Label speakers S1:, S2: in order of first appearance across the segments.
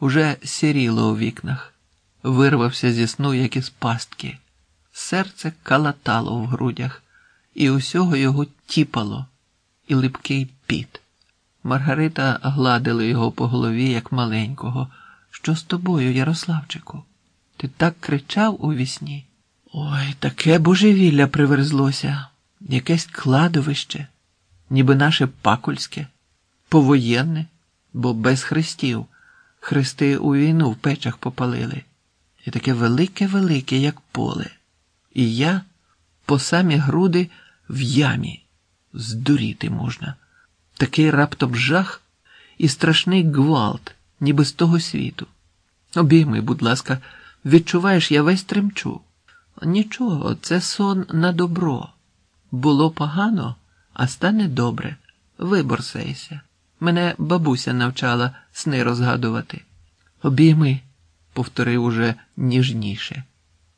S1: уже сіріло у вікнах, вирвався зі сну, як із пастки. Серце калатало в грудях, і усього його тіпало, і липкий піт. Маргарита гладила його по голові, як маленького. Що з тобою, Ярославчику? Ти так кричав у вісні? Ой, таке божевілля приверзлося, якесь кладовище, ніби наше пакульське, повоєнне, бо без хрестів. Хрести у війну в печах попалили. І таке велике-велике, як поле. І я по самі груди в ямі. Здуріти можна. Такий раптом жах і страшний гвалт, ніби з того світу. Обійми, будь ласка, відчуваєш, я весь тремчу. Нічого, це сон на добро. Було погано, а стане добре. Виборсайся. Мене бабуся навчала сни розгадувати. Обійми, повторив уже ніжніше.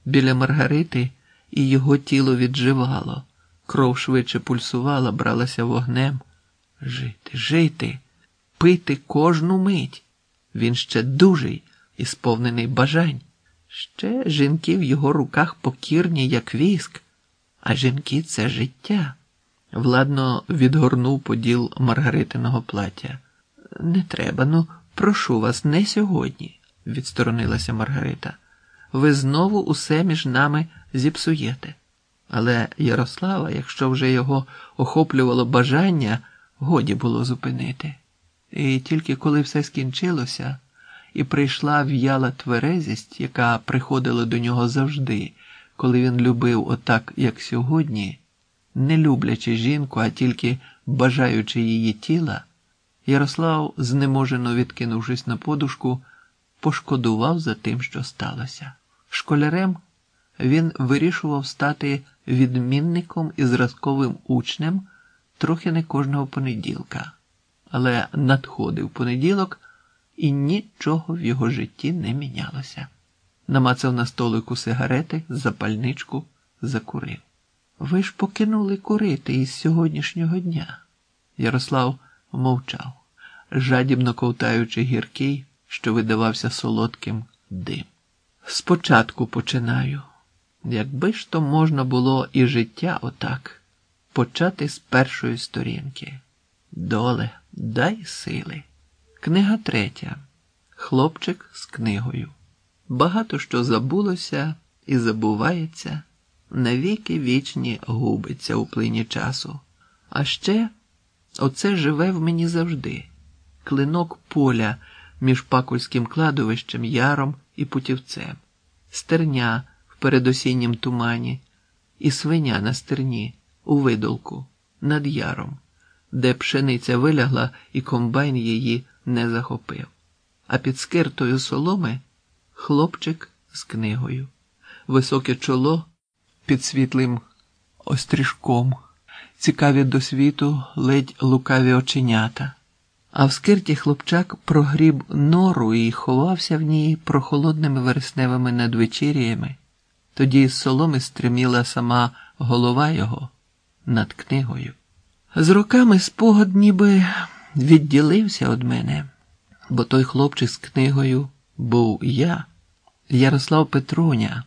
S1: Біля Маргарити і його тіло відживало, кров швидше пульсувала, бралася вогнем. Жити, жити, пити кожну мить. Він ще дужий і сповнений бажань. Ще жінки в його руках покірні, як віск, а жінки це життя. Владно відгорнув поділ Маргаритиного плаття. Не треба, ну, прошу вас, не сьогодні, відсторонилася Маргарита. Ви знову усе між нами зіпсуєте. Але Ярослава, якщо вже його охоплювало бажання, годі було зупинити. І тільки коли все скінчилося, і прийшла в'яла тверезість, яка приходила до нього завжди, коли він любив отак, як сьогодні не люблячи жінку, а тільки бажаючи її тіла, Ярослав, знеможено відкинувшись на подушку, пошкодував за тим, що сталося. Школярем він вирішував стати відмінником і зразковим учнем трохи не кожного понеділка, але надходив понеділок, і нічого в його житті не мінялося. Намацав на столику сигарети, запальничку, закурив. Ви ж покинули курити із сьогоднішнього дня. Ярослав мовчав, жадібно ковтаючи гіркий, що видавався солодким дим. Спочатку починаю. Якби ж то можна було і життя отак почати з першої сторінки. Доле, дай сили. Книга третя. Хлопчик з книгою. Багато що забулося і забувається навіки вічні губиться у плині часу. А ще оце живе в мені завжди клинок поля між пакульським кладовищем, яром і путівцем, стерня в передосіннім тумані, і свиня на стерні у видолку над яром, де пшениця вилягла і комбайн її не захопив. А під скиртою соломи хлопчик з книгою, високе чоло під світлим острішком, цікаві до світу ледь лукаві оченята, а в скирті хлопчак прогріб нору і ховався в ній прохолодними вересневими надвечір'ями. Тоді з соломи стриміла сама голова його над книгою. З роками спогад ніби відділився від мене, бо той хлопчик з книгою був я, Ярослав Петруня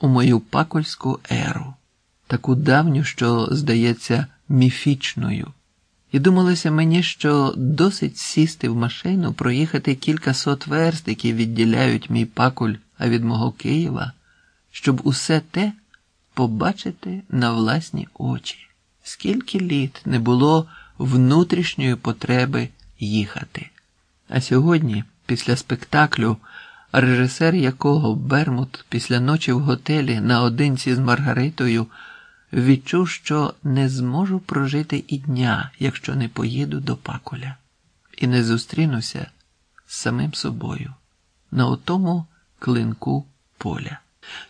S1: у мою пакольську еру, таку давню, що, здається, міфічною. І думалося мені, що досить сісти в машину, проїхати кілька сот верст, які відділяють мій пакуль від мого Києва, щоб усе те побачити на власні очі. Скільки літ не було внутрішньої потреби їхати. А сьогодні, після спектаклю, режисер якого Бермут після ночі в готелі наодинці з Маргаритою відчув, що не зможу прожити і дня, якщо не поїду до Пакуля, і не зустрінуся з самим собою на отому клинку поля.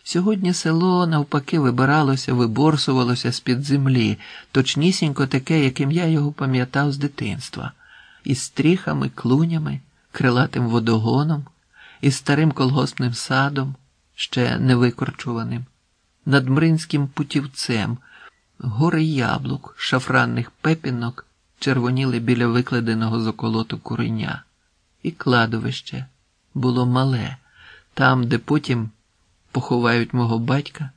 S1: Сьогодні село навпаки вибиралося, виборсувалося з-під землі, точнісінько таке, яким я його пам'ятав з дитинства, із стріхами, клунями, крилатим водогоном із старим колгоспним садом, ще не викорчуваним, над мринським путівцем, гори яблук, шафранних пепінок червоніли біля викладеного з околоту куреня, і кладовище, було мале, там, де потім поховають мого батька,